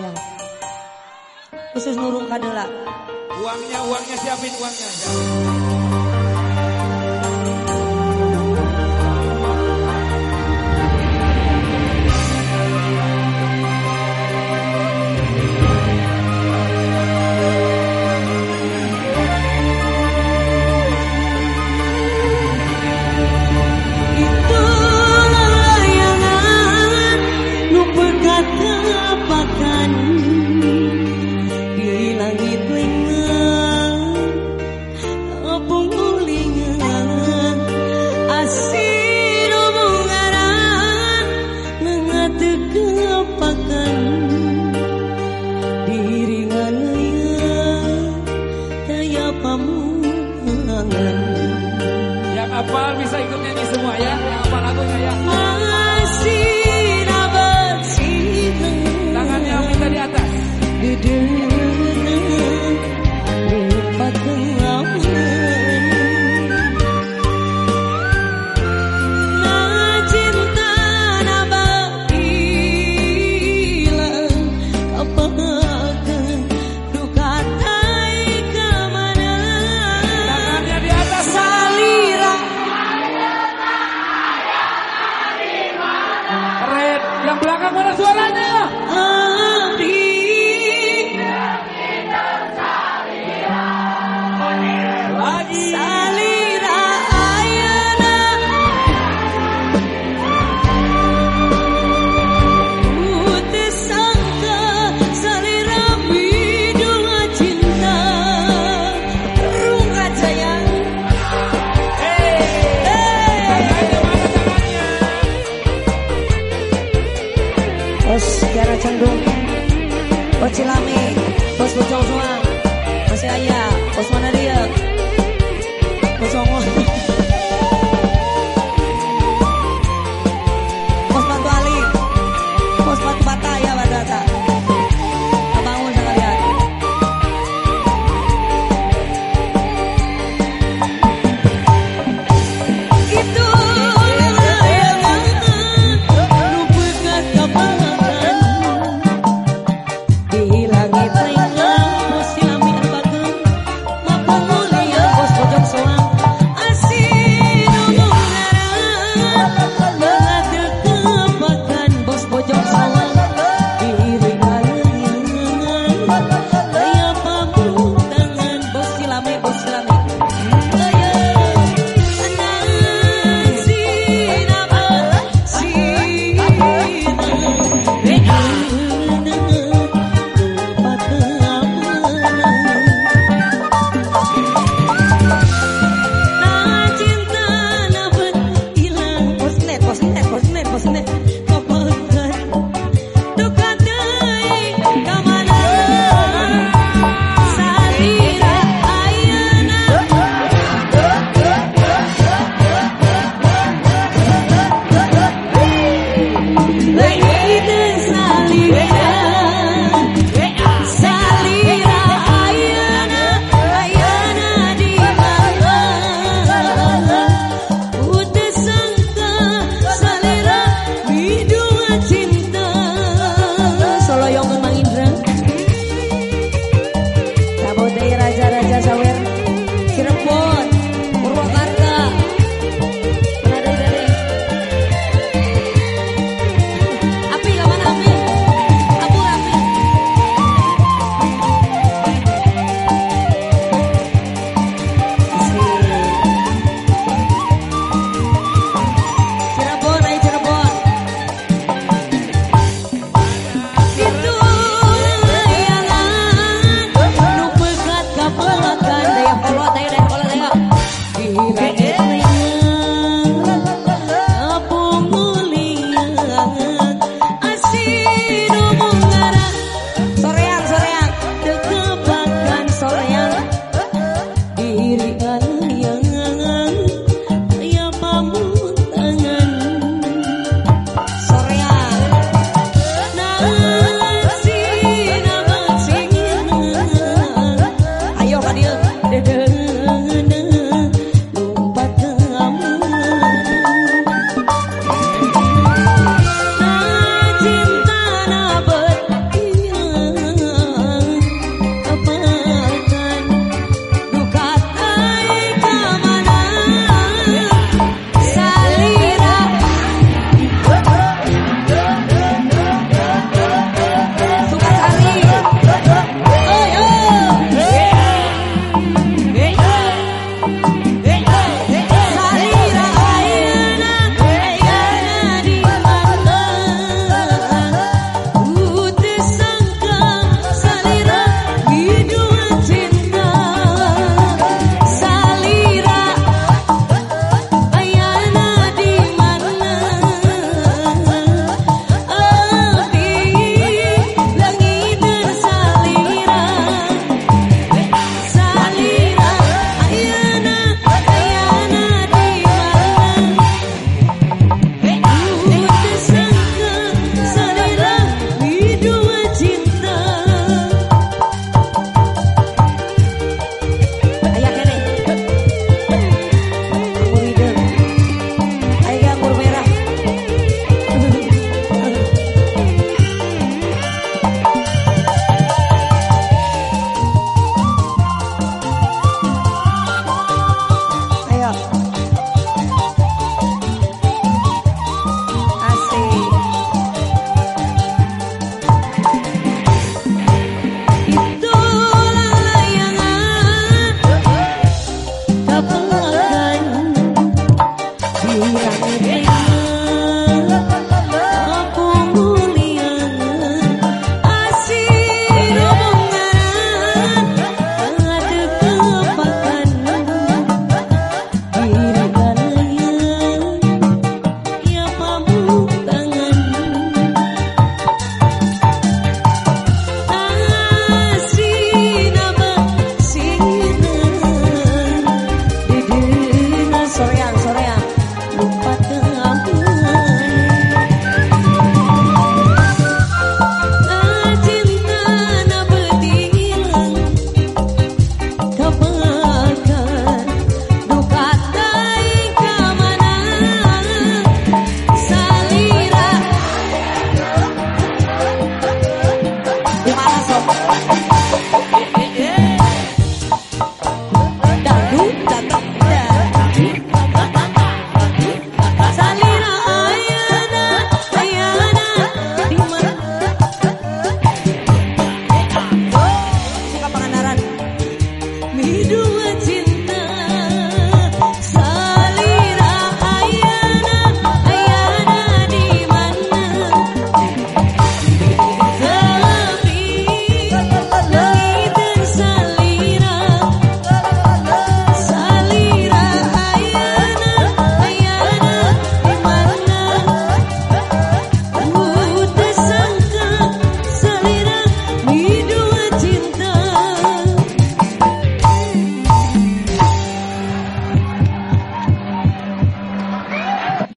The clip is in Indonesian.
Ya. Khusus nurung kadela. Uangnya, uangnya siapin uangnya. Itulah Hafal bisa ikut nyanyi semua ya. Yang hafal lagunya ya. masih bersih Tangannya minta di atas. Tangannya